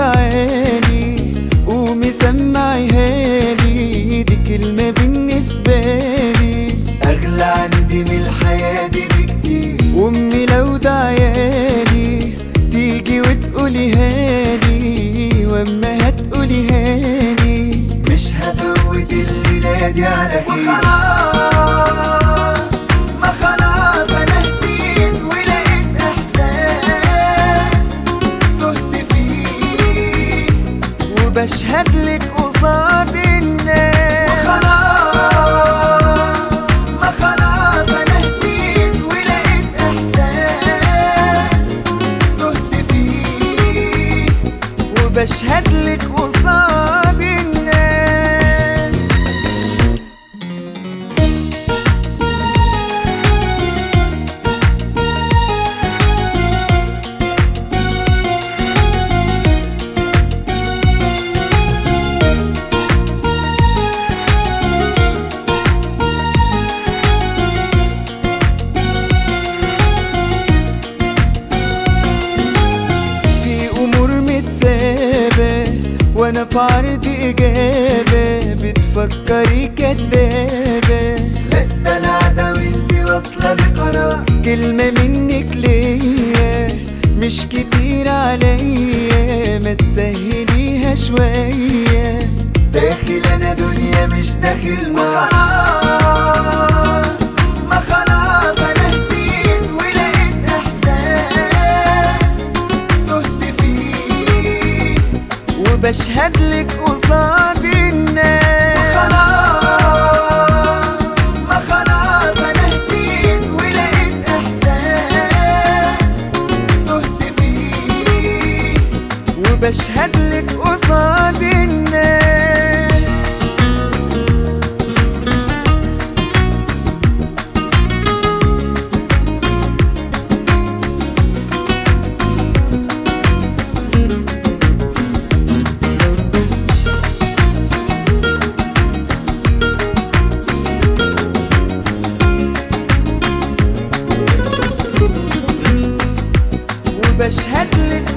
عيني قومي سمعيها لي دي كلمة بالنسبة لي. أغلى عندي من الحياة دي بكتير. وأمي لو دعيالي تيجي وتقوليها لي وأما هتقوليها لي مش هفوت الليلة دي على وخلاص. وأنا في عرض إجابة بتفكري كدابة. لا ده العدا وانتي واصلة لقرار. كلمة منك ليا مش كتير عليا ما تسهليها شوية. داخل أنا دنيا مش داخل ما بشهد لك قصاد الناس. ما خلاص ما خلاص أنا هديت ولقيت إحساس تهت فيه. لك fresh headlit